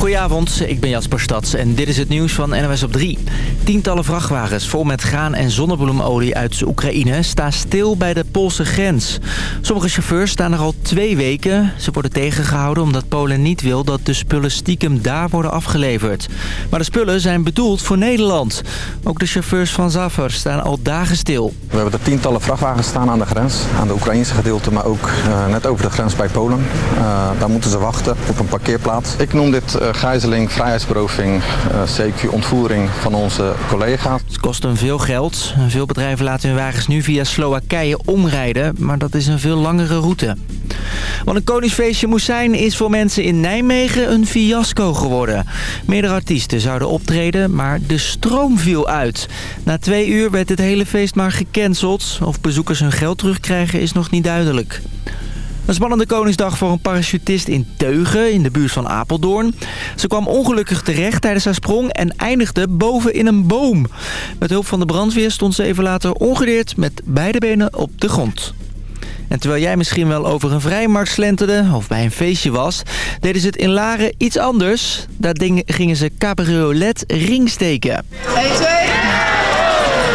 Goedenavond, ik ben Jasper Stads en dit is het nieuws van NOS op 3. Tientallen vrachtwagens vol met graan en zonnebloemolie uit Oekraïne staan stil bij de Poolse grens. Sommige chauffeurs staan er al twee weken. Ze worden tegengehouden omdat Polen niet wil dat de spullen stiekem daar worden afgeleverd. Maar de spullen zijn bedoeld voor Nederland. Ook de chauffeurs van Zafar staan al dagen stil. We hebben er tientallen vrachtwagens staan aan de grens, aan de Oekraïnse gedeelte, maar ook uh, net over de grens bij Polen. Uh, daar moeten ze wachten op een parkeerplaats. Ik noem dit uh, gijzeling, vrijheidsberoving, CQ, ontvoering van onze collega's. Het kost hem veel geld. Veel bedrijven laten hun wagens nu via Slowakije omrijden, maar dat is een veel langere route. Wat een koningsfeestje moest zijn, is voor mensen in Nijmegen een fiasco geworden. Meerdere artiesten zouden optreden, maar de stroom viel uit. Na twee uur werd het hele feest maar gecanceld. Of bezoekers hun geld terugkrijgen is nog niet duidelijk. Een spannende Koningsdag voor een parachutist in Teugen, in de buurt van Apeldoorn. Ze kwam ongelukkig terecht tijdens haar sprong en eindigde boven in een boom. Met hulp van de brandweer stond ze even later ongedeerd met beide benen op de grond. En terwijl jij misschien wel over een vrijmarkt slenterde of bij een feestje was... deden ze het in Laren iets anders. Daar gingen ze cabriolet ringsteken. 1, 2...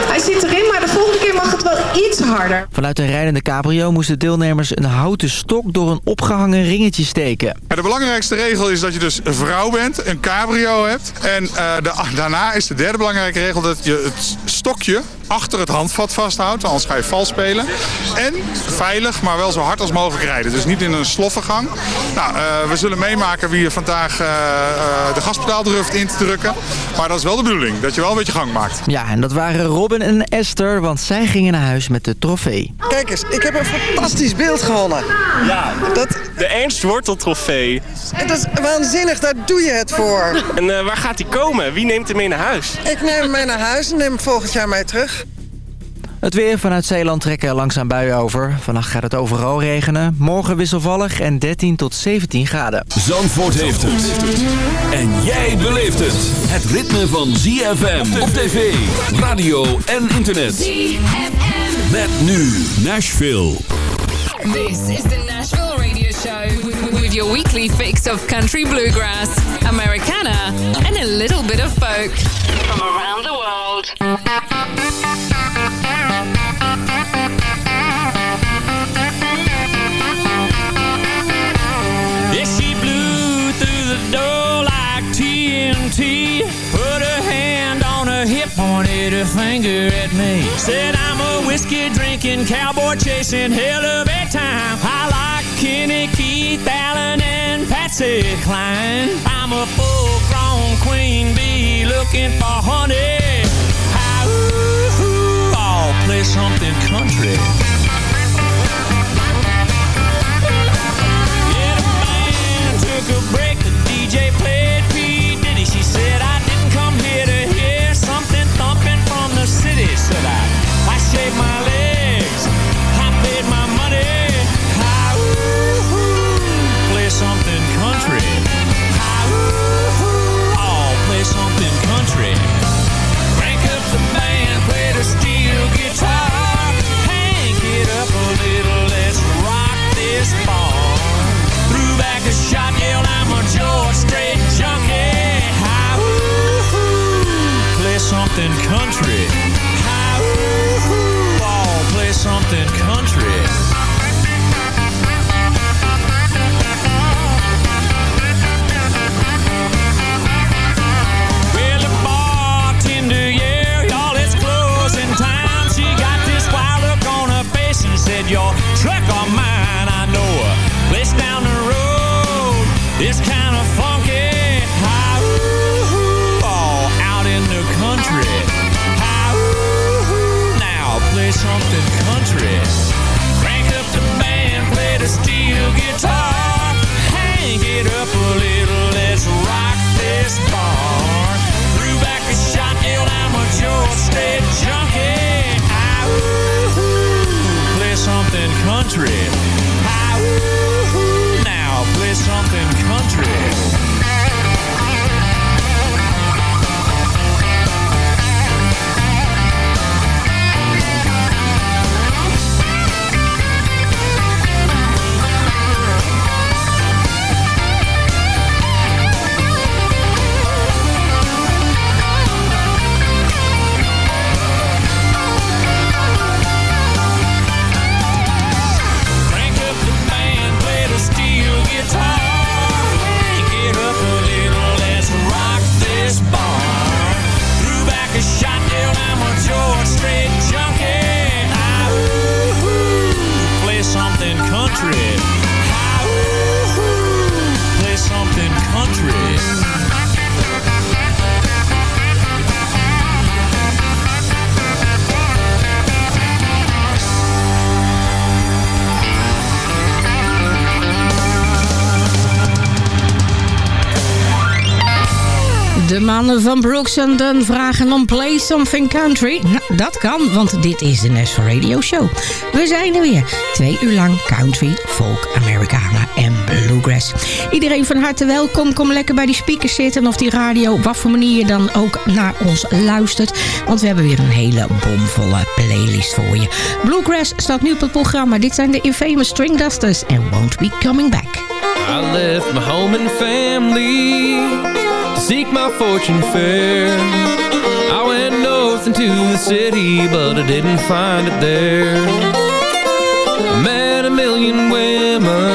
Hij zit erin, maar de volgende keer mag het iets harder. Vanuit een rijdende cabrio moesten deelnemers een houten stok door een opgehangen ringetje steken. De belangrijkste regel is dat je dus een vrouw bent, een cabrio hebt. En uh, de, daarna is de derde belangrijke regel dat je het stokje achter het handvat vasthoudt, anders ga je vals spelen. En veilig, maar wel zo hard als mogelijk rijden. Dus niet in een sloffengang. Nou, uh, we zullen meemaken wie er vandaag uh, uh, de gaspedaal durft in te drukken. Maar dat is wel de bedoeling, dat je wel een beetje gang maakt. Ja, en dat waren Robin en Esther, want zij gingen naar huis met de trofee. Kijk eens, ik heb een fantastisch beeld gewonnen. Ja, dat... de Ernst Wortel trofee. Dat is waanzinnig, daar doe je het voor. En waar gaat die komen? Wie neemt hem mee naar huis? Ik neem hem mee naar huis en neem hem volgend jaar mee terug. Het weer vanuit Zeeland trekken langzaam buien over. Vannacht gaat het overal regenen. Morgen wisselvallig en 13 tot 17 graden. Zandvoort heeft het. En jij beleeft het. Het ritme van ZFM op tv, radio en internet. ZFM. Met nu Nashville. This is the Nashville Radio Show. With your weekly fix of country bluegrass, Americana and a little bit of folk. From around the world. Yeah, she blew through the door like TNT. Put a hand on her hip, pointed a finger at me. Said I'm a whiskey drinking, cowboy chasing hell of a time. I like Kenny, Keith, Alan, and Patsy Cline. I'm a full grown queen bee looking for honey. How, ooh, ooh, I'll play something country. De mannen van Brooks and Dunn vragen om Play Something Country. Nou, dat kan, want dit is de National Radio Show. We zijn er weer. Twee uur lang country, folk, Americana en bluegrass. Iedereen van harte welkom. Kom lekker bij die speakers zitten of die radio. Op wat voor manier je dan ook naar ons luistert. Want we hebben weer een hele bomvolle playlist voor je. Bluegrass staat nu op het programma. Dit zijn de infamous String Dusters and Won't Be Coming Back. I left my home and family seek my fortune fair. I went north into the city, but I didn't find it there. I met a million women,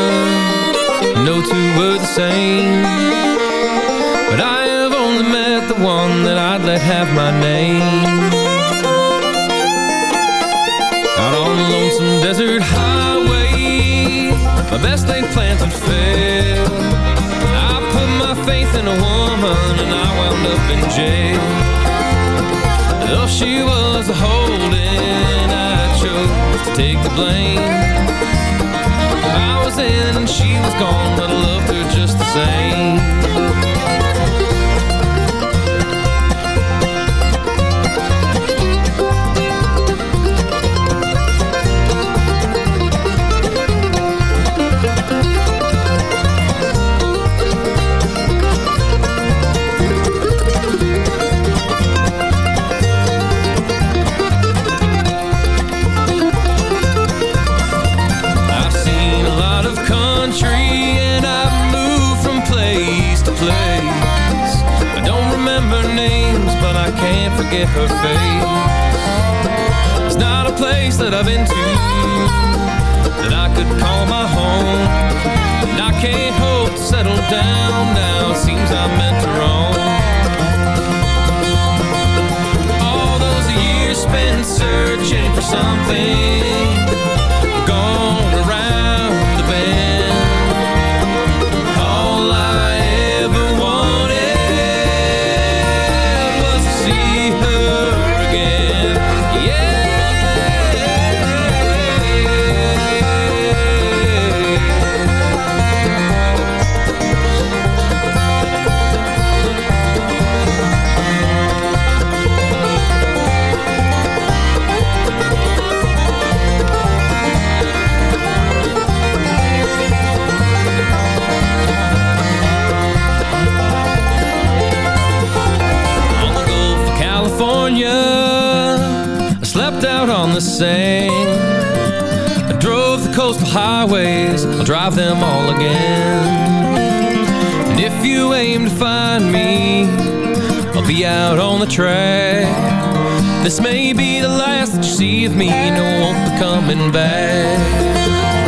no two were the same. But I have only met the one that I'd let have my name. Out on the lonesome desert highway, my best laid plans had failed. Faith in a woman and I wound up in jail. Though she was a holding, I chose to take the blame. I was in and she was gone, but I loved her just the same. Place. I don't remember names, but I can't forget her face. It's not a place that I've been to that I could call my home. And I can't hope to settle down now. Seems I'm meant to roam. All those years spent searching for something highways, I'll drive them all again. And if you aim to find me, I'll be out on the track. This may be the last that you see of me, no, I won't be coming back.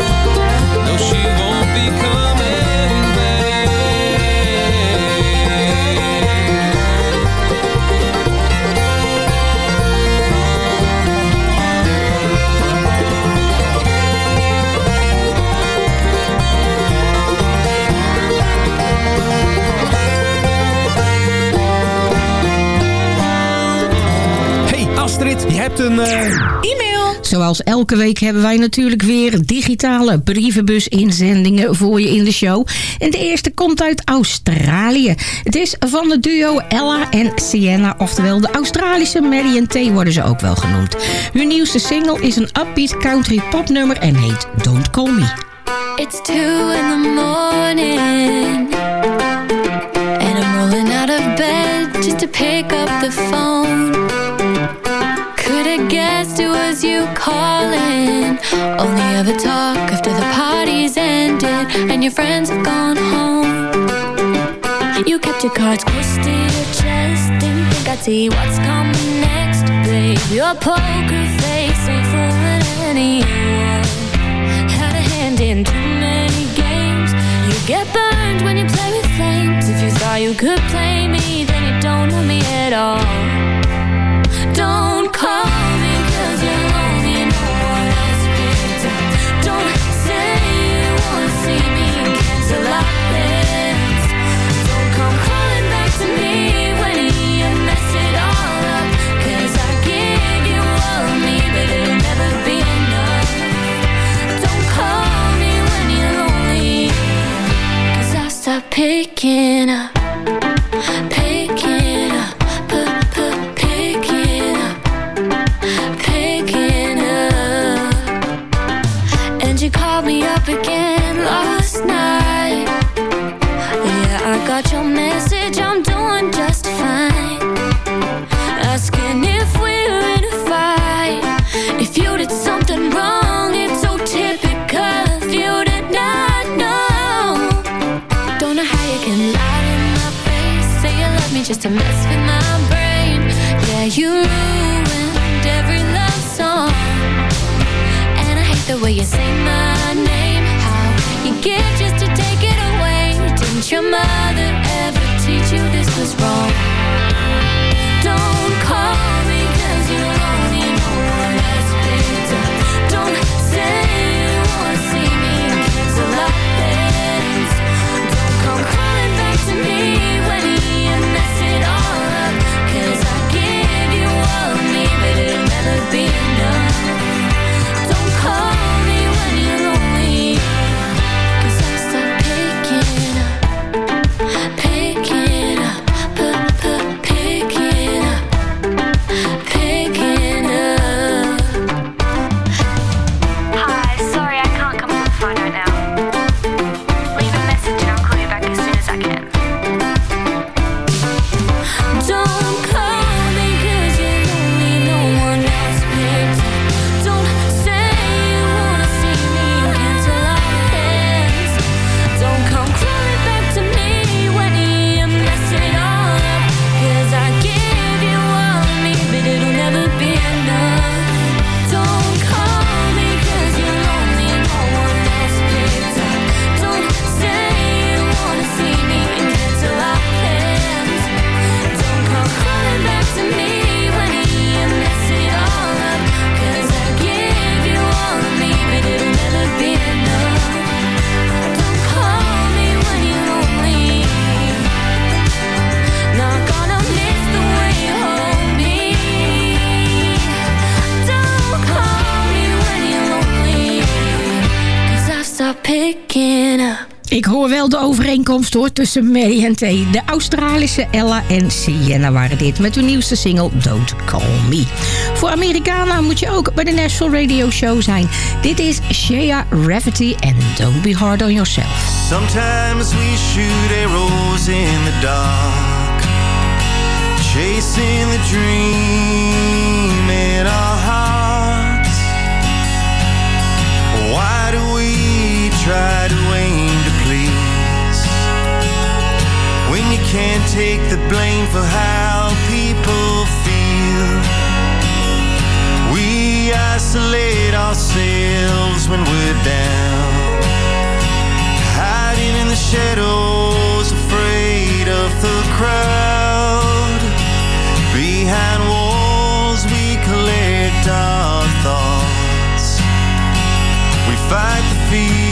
Hebt een... eh, E-mail. Zoals elke week hebben wij natuurlijk weer digitale brievenbus-inzendingen voor je in de show. En de eerste komt uit Australië. Het is van de duo Ella en Sienna, oftewel de Australische Marion T worden ze ook wel genoemd. Hun nieuwste single is een upbeat country popnummer en heet Don't Call Me. It's two in the morning And I'm rolling out of bed just to pick up the phone Could have guessed it was you calling. Only ever talk after the party's ended And your friends have gone home. You kept your cards close to your chest Didn't think I'd see what's coming next. Babe, your poker face ain't fooling anyone. Had a hand in too many games. You get burned when you play with flames. If you thought you could play me Then you don't know me at all stop picking up just a mess with my brain. Yeah, you ruined every love song. And I hate the way you say my name. How you give just to take it away. Didn't your mother ever teach you this was wrong? Ik hoor wel de overeenkomst hoor tussen Mary en T. De Australische Ella en Sienna waren dit met hun nieuwste single Don't Call Me. Voor Americana moet je ook bij de National Radio Show zijn. Dit is Shea Rafferty en Don't Be Hard on Yourself. Sometimes we shoot arrows in the dark Chasing the dream can't take the blame for how people feel. We isolate ourselves when we're down, hiding in the shadows, afraid of the crowd. Behind walls, we collect our thoughts. We fight the fear.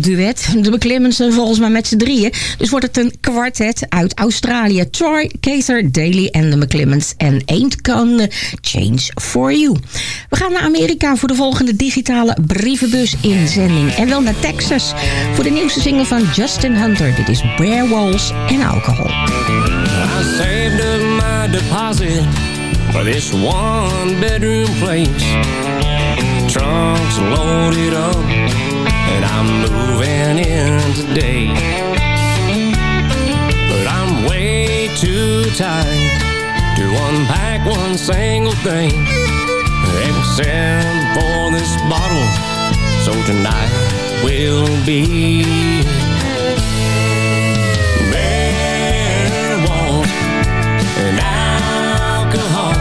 duet. De beklimmen volgens mij met z'n drieën. Dus wordt het een kwartet uit Australië. Troy, Kater, Daly en de McClimmons. En Ain't kan eh, Change For You. We gaan naar Amerika voor de volgende digitale brievenbus inzending. En wel naar Texas voor de nieuwste single van Justin Hunter. Dit is Bare Walls en Alcohol. I saved my deposit for this one bedroom place. Trunks loaded up. I'm moving in today. But I'm way too tired to unpack one single thing except for this bottle. So tonight will be. Alcohol.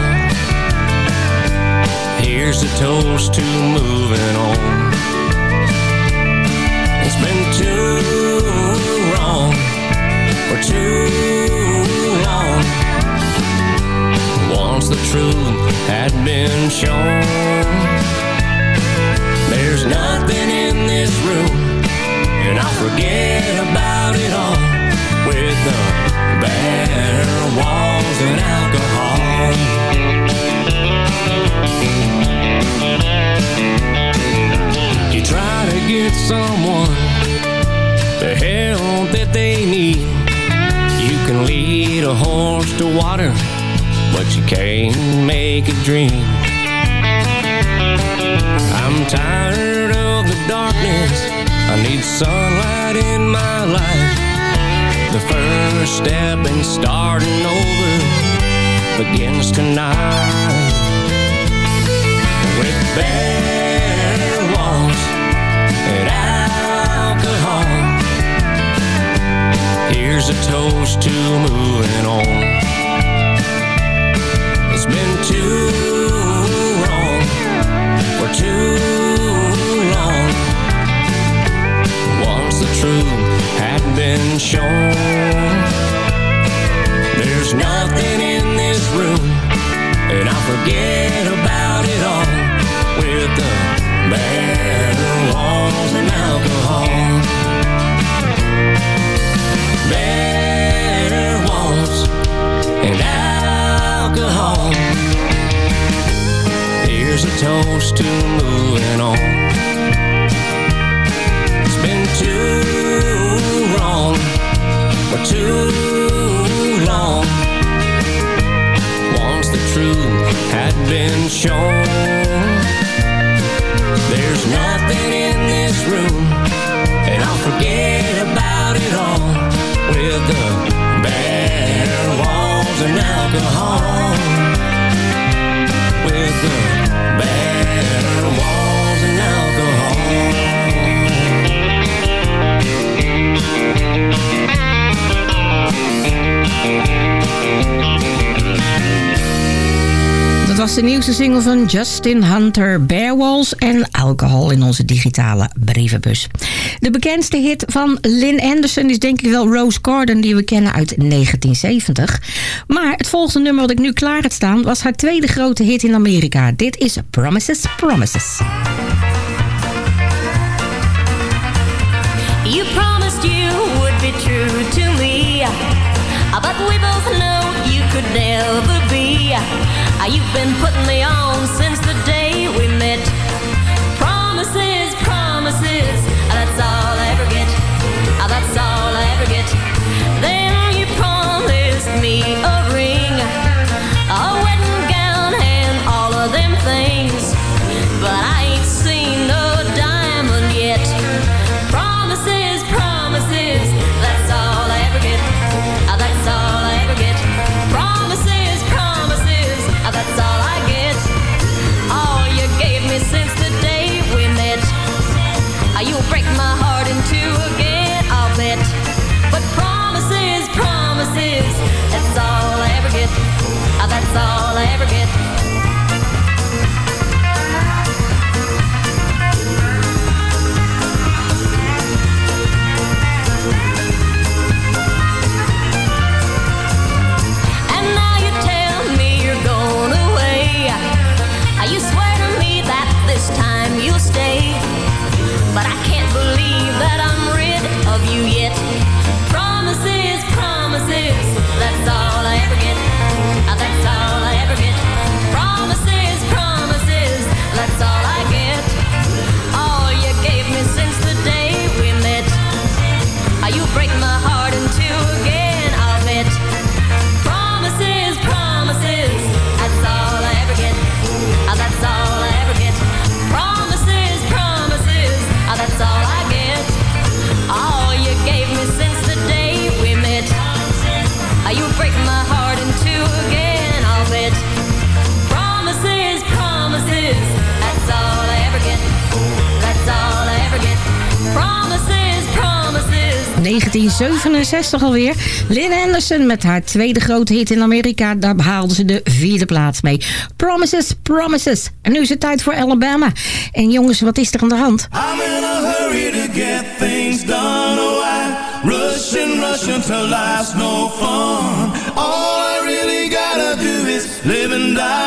Here's a toast to moving on for too long. Once the truth had been shown, there's nothing in this room, and I'll forget about it all with the bare walls and alcohol. You try to get someone the help that they need. You can lead a horse to water, but you can't make it drink. I'm tired of the darkness. I need sunlight in my life. The first step in starting over begins tonight. With bare walls and alcohol. Here's a toast to moving on. It's been too wrong for too long. Once the truth had been shown, there's nothing in this room, and I'll forget about it all with the bare walls toast to moving on. It's been too wrong for too long. Once the truth had been shown, there's nothing in this room, and I'll forget about it all with the bare walls and alcohol. With the walls was de nieuwste single van Justin Hunter, Bearwalls en alcohol in onze digitale brievenbus. De bekendste hit van Lynn Anderson is denk ik wel Rose Garden, die we kennen uit 1970. Volgende nummer wat ik nu klaar heb staan was haar tweede grote hit in Amerika. Dit is Promises, Promises. You promised you would be true to me. But we both know you could never be. You've been putting me on 1967 alweer. Lynn Anderson met haar tweede grote hit in Amerika. Daar behaalde ze de vierde plaats mee. Promises, Promises. En nu is het tijd voor Alabama. En jongens, wat is er aan de hand? I'm in a hurry to get things done. Oh, I rush life's no fun. All I really gotta do is live and die,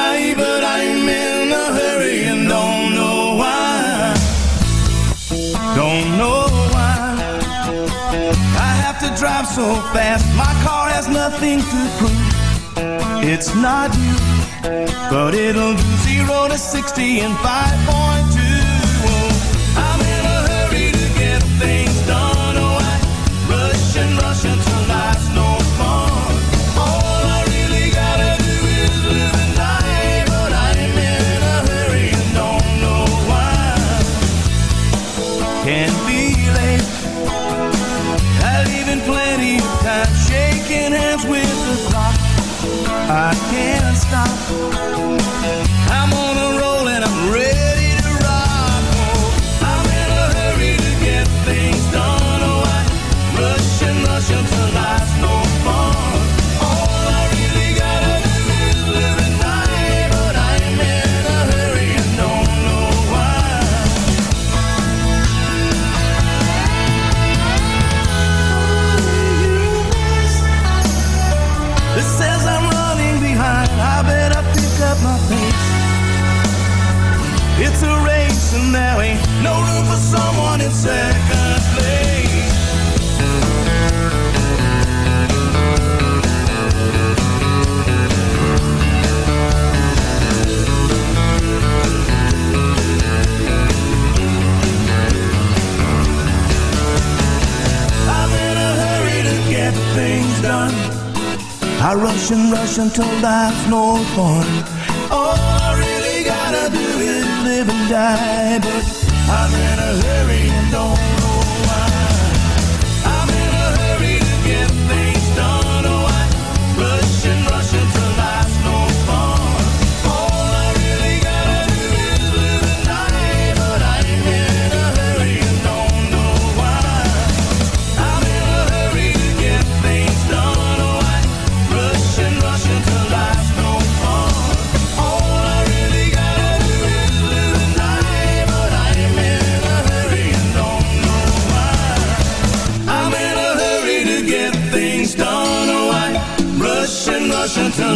so fast. My car has nothing to prove. It's not you, but it'll do zero to 60 in 5.2. can't stop. Until life's no fun. All I really gotta do is live and die, but I'm in a hurry and don't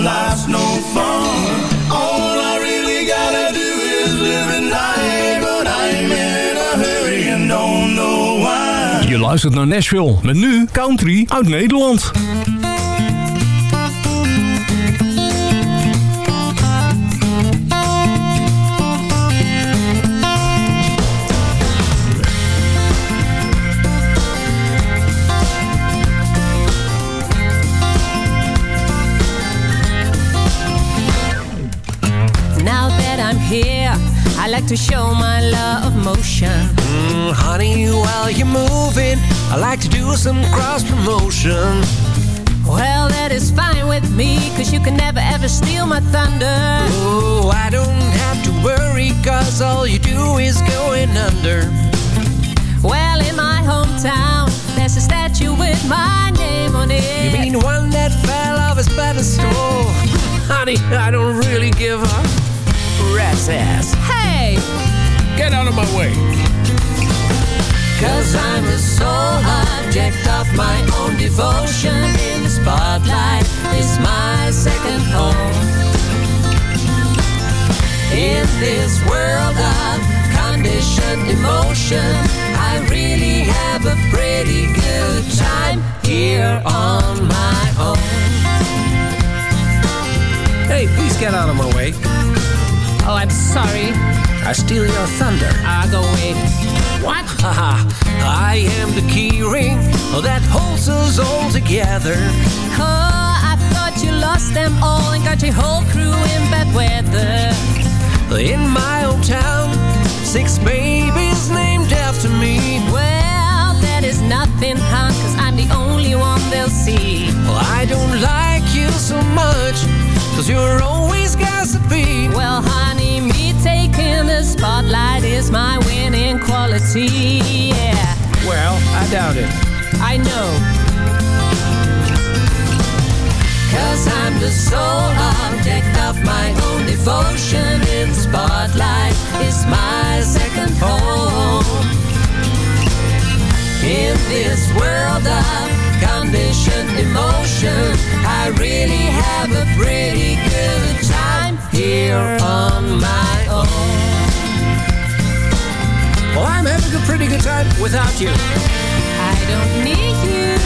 life's no fun. All I really gotta do is live and die, but I'm in a hurry and don't know why. Je luistert naar Nashville. Met nu country uit Nederland. To show my love motion. Mm, honey, while you're moving, I like to do some cross promotion. Well, that is fine with me, cause you can never ever steal my thunder. Oh, I don't have to worry, cause all you do is going under. Well, in my hometown, there's a statue with my name on it. You mean one that fell off his pedestal? Honey, I don't really give a rat's ass. Hey! Get out of my way. Cause I'm the sole object of my own devotion. In the spotlight is my second home. In this world of conditioned emotion, I really have a pretty good time here on my own. Hey, please get out of my way. Oh, I'm sorry. I steal your thunder. I'll go away. What? Haha, I am the key ring that holds us all together. Oh, I thought you lost them all and got your whole crew in bad weather. In my old town, six babies named after me. Well, that is nothing, hon, cause I'm the only one they'll see. Well, I don't like you so much, cause you're always gossipy. Well, honey, me taking the spotlight is my winning quality, yeah. Well, I doubt it. I know. Cause I'm the sole object of my own devotion in the spotlight is my second home. In this world of conditioned emotion, I really have a pretty good time here on my own. Well, I'm having a pretty good time without you. I don't need you.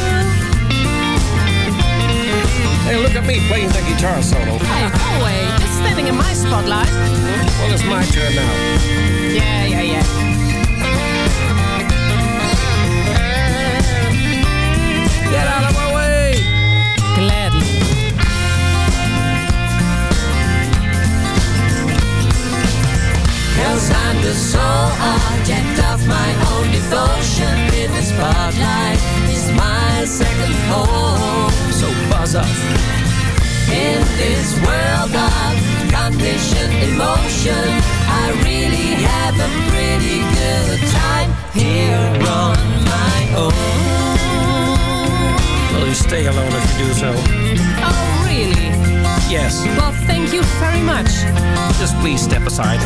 Hey, look at me playing the guitar solo. Hey, go away. You're standing in my spotlight. Well, it's my turn now. Yeah, yeah, yeah. The sole object of my own devotion in the spotlight is my second home. So buzz up. In this world of conditioned emotion, I really have a pretty good time here on my own. Will you stay alone if you do so? Oh, really? Yes. Well, thank you very much. Just please step aside.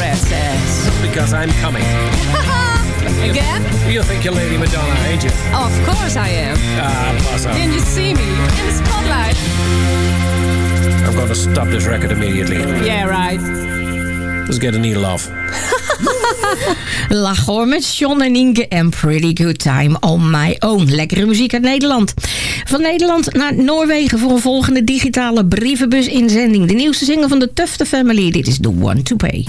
Ass. Because I'm coming. Again? You think you're Lady Madonna, ain't you? Of course I am. Ah, up. Didn't you see me in the spotlight? I'm gonna stop this record immediately. Yeah, right. Let's get a needle off. Lach met John en Inge en Pretty Good Time on My Own. Lekkere muziek uit Nederland. Van Nederland naar Noorwegen voor een volgende digitale brievenbus-inzending. De nieuwste single van de Tufte Family. Dit is The One to Pay.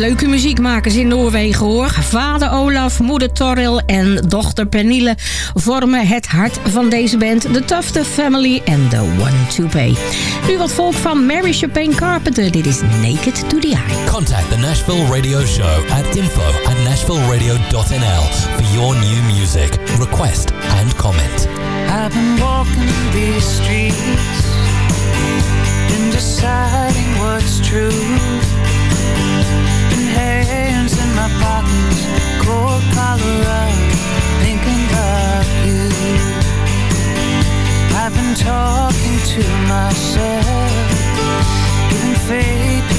Leuke muziekmakers in Noorwegen hoor. Vader Olaf, moeder Toril en dochter Pernille vormen het hart van deze band. The Tufte Family and The One to Pay. Nu wat volk van Mary Chapin Carpenter. Dit is Naked to the Eye. Contact the Nashville Radio Show at info at nashvilleradio.nl for your new music, request and comment. I've been walking these streets and deciding what's true. hands in my pockets, cold collar up, thinking of you. I've been talking to myself, giving faith to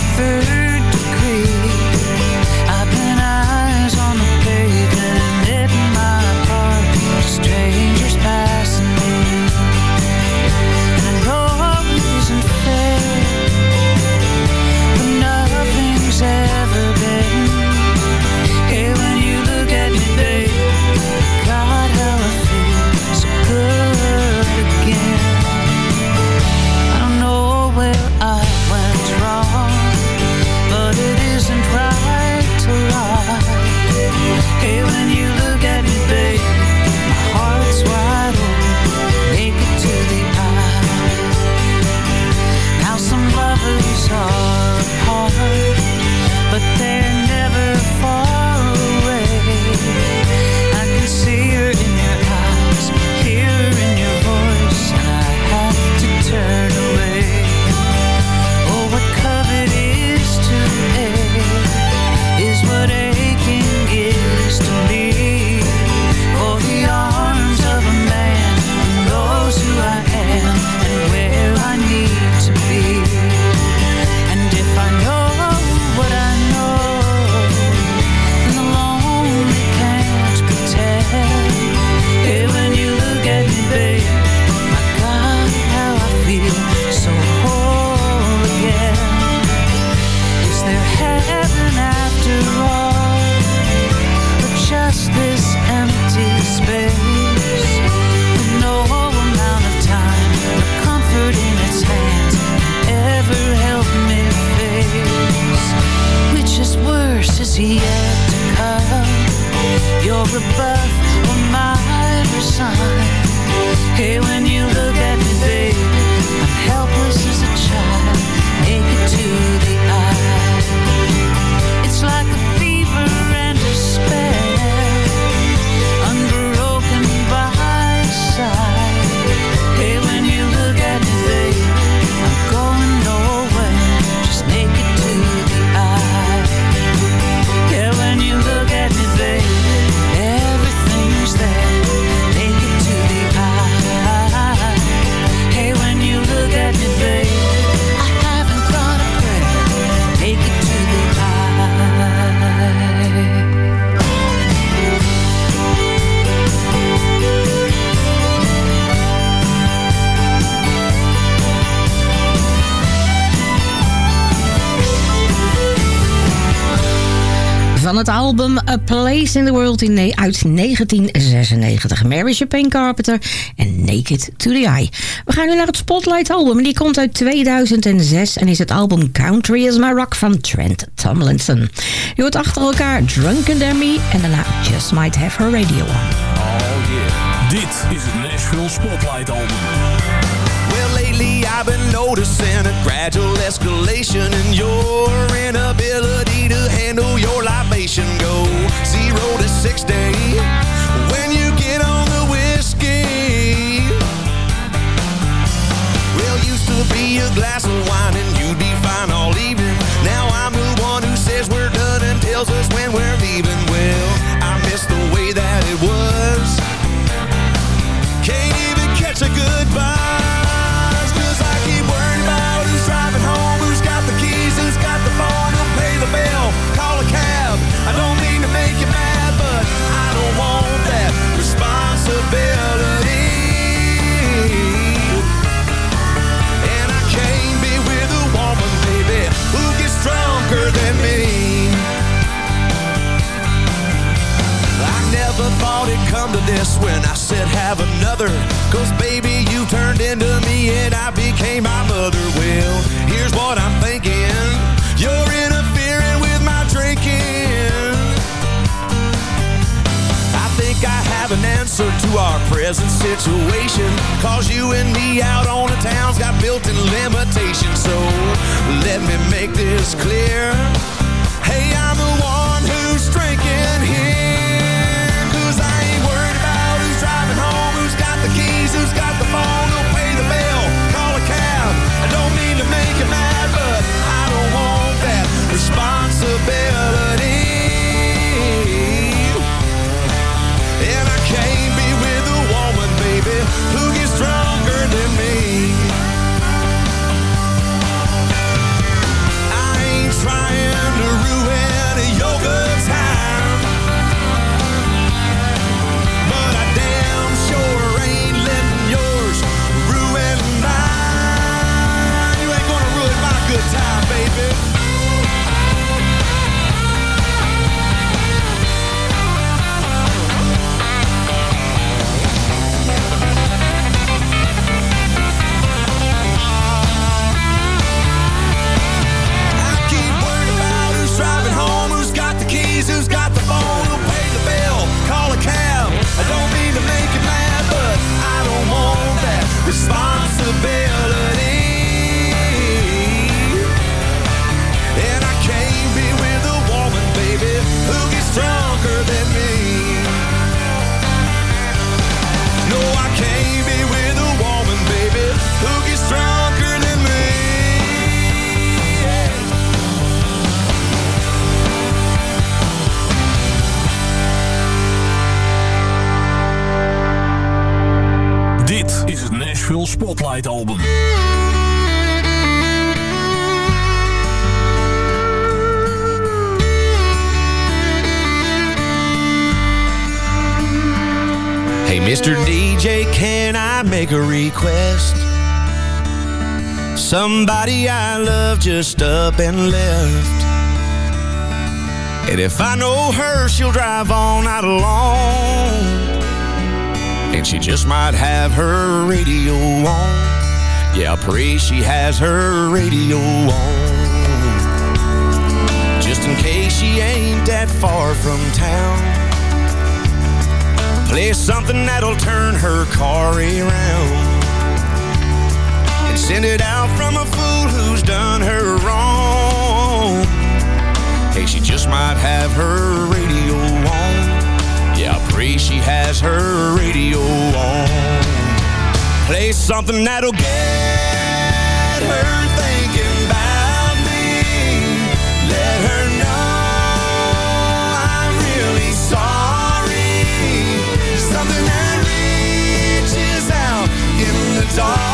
album A Place in the World in ne- uit 1996. Mary Chapin Carpenter en Naked to the Eye. We gaan nu naar het Spotlight album. En die komt uit 2006 en is het album Country is My Rock van Trent Tomlinson. Je hoort achter elkaar Drunken Demi en daarna Just Might Have Her Radio On. Oh yeah. Dit is het Nashville Spotlight Album. Well, lately I've been noticing a gradual escalation in your inability to handle your libation. Go zero to six day when you get on the whiskey. Well, used to be a glass of have another. Cause baby you turned into me and I became my mother. Well, here's what I'm thinking. You're interfering with my drinking. I think I have an answer to our present situation. Cause you and me out on the town's got built-in limitations. So let me make this clear. Hey, I'm the one Somebody I love just up and left. And if I know her, she'll drive all night long. And she just might have her radio on. Yeah, I pray she has her radio on. Just in case she ain't that far from town. Play something that'll turn her car around. And send it out from a fool who's done her wrong. Hey, she just might have her radio on. Yeah, I pray she has her radio on. Play something that'll get her thinking about me. Let her know I'm really sorry. Something that reaches out in the dark,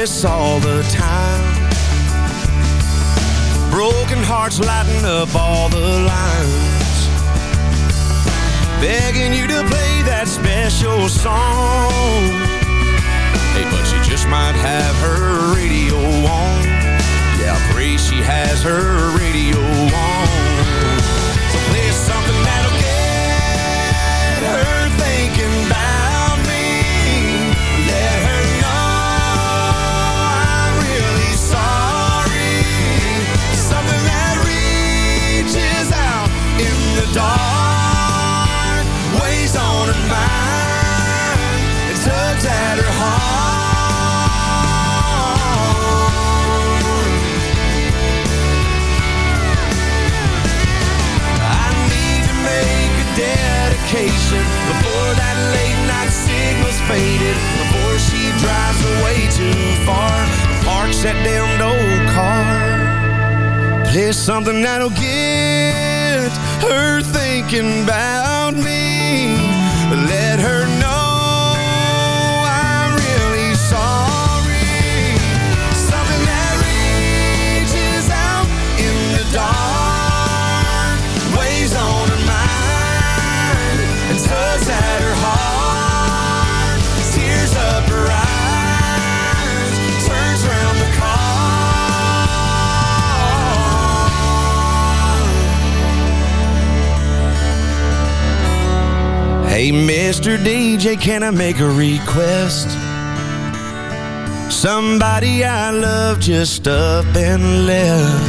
this all the time. Broken hearts lighting up all the lines. Begging you to play that special song. Hey, but she just might have her radio on. Yeah, I pray she has her radio on. So play something that'll get her thinking dark, weighs on her mind, and tugs at her heart. I need to make a dedication before that late night signal's faded, before she drives away too far, parks that damned old car. Play something that'll get her thinking about me. Let her Hey, Mr. DJ, can I make a request? Somebody I love just up and left.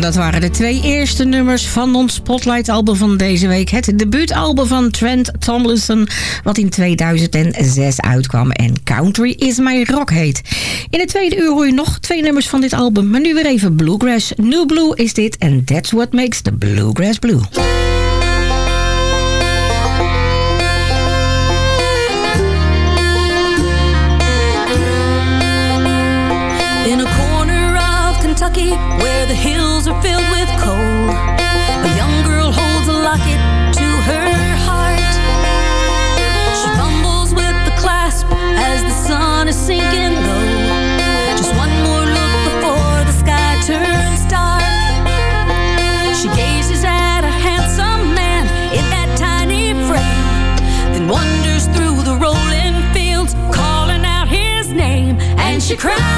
Dat waren de twee eerste nummers van ons Spotlight-album van deze week. Het debuutalbum van Trent Tomlinson, wat in 2006 uitkwam en Country is My Rock heet. In het tweede uur hoor je nog twee nummers van dit album, maar nu weer even Bluegrass. New Blue is dit en that's what makes the Bluegrass Blue. The hills are filled with coal, a young girl holds a locket to her heart. She fumbles with the clasp as the sun is sinking low. Just one more look before the sky turns dark. She gazes at a handsome man in that tiny frame, then wanders through the rolling fields, calling out his name, and she cries.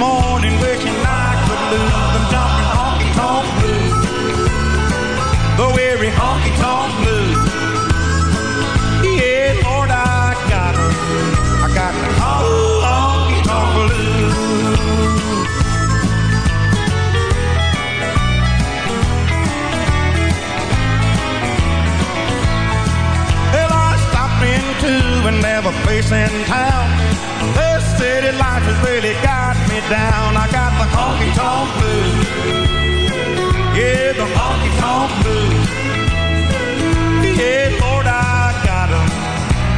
morning wishing I could lose down. I got the honky tonk blues. Yeah, the honky tonk blues. Yeah, Lord, I got 'em.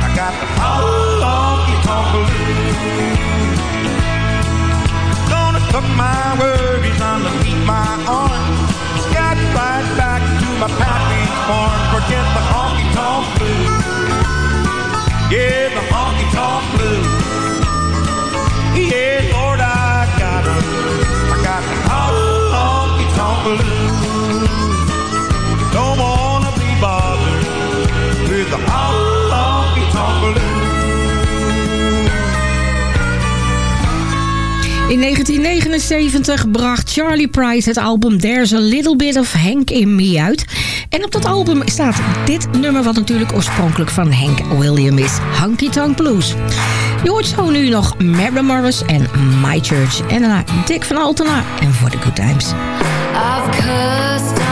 I got the honky tonk blues. Gonna tuck my worries underneath my arm. Got right back to my pappy's farm. In 1979 bracht Charlie Price het album There's a Little Bit of Hank in Me uit. En op dat album staat dit nummer wat natuurlijk oorspronkelijk van Hank William is. Honky Tonk Blues. Je hoort zo nu nog Mary Morris en My Church. En daarna Dick van Altena en For the Good Times. I've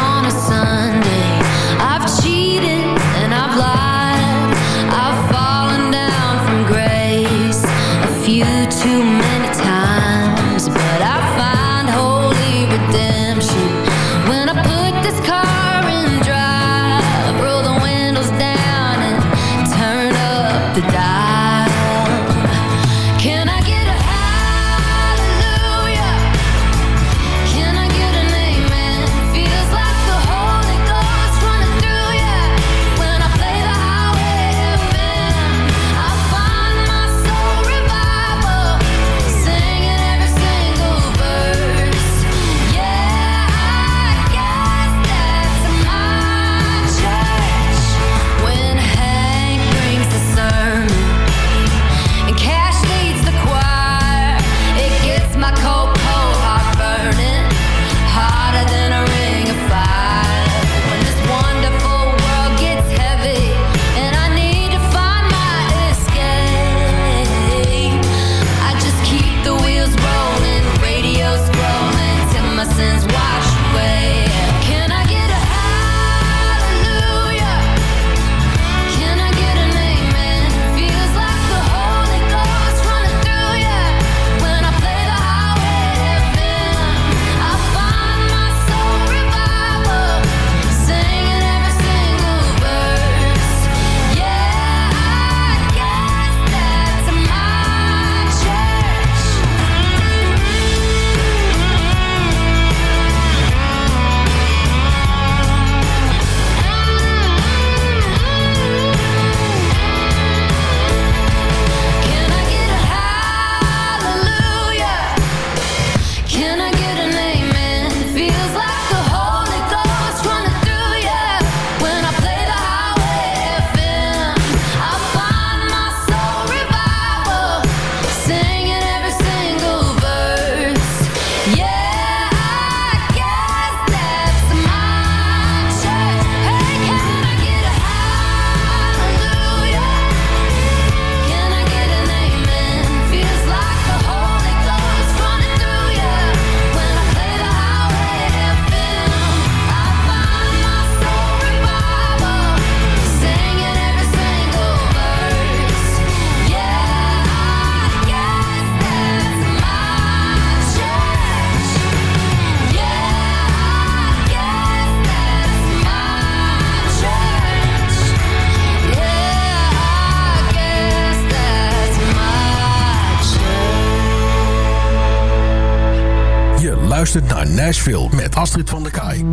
naar Nashville met Astrid van der Kaai.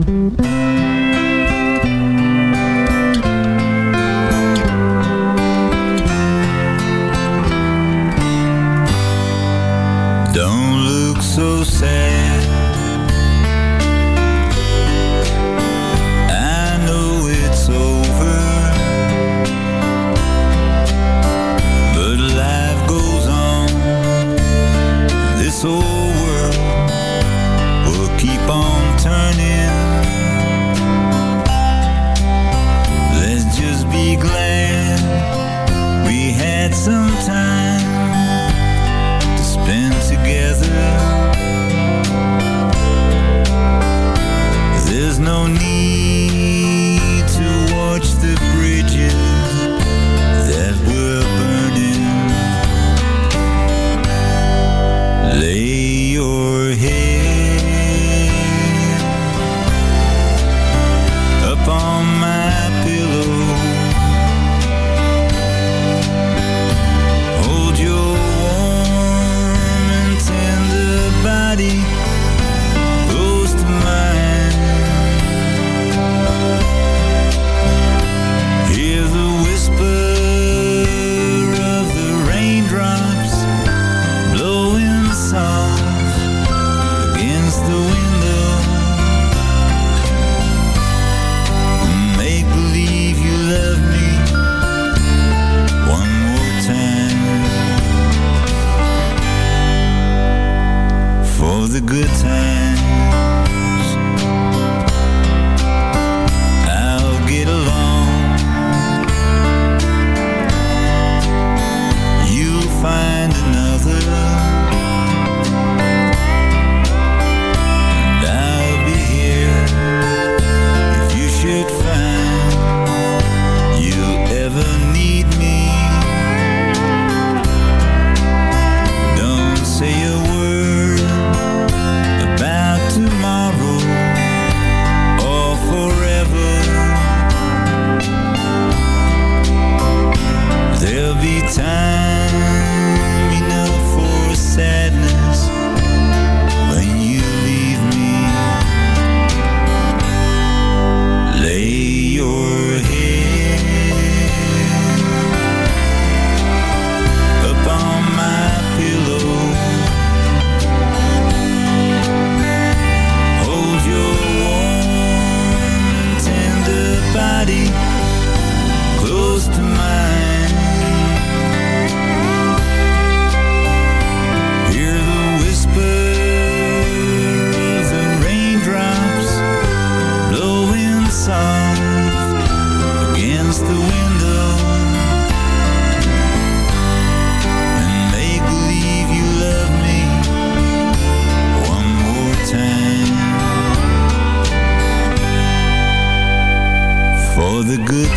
the good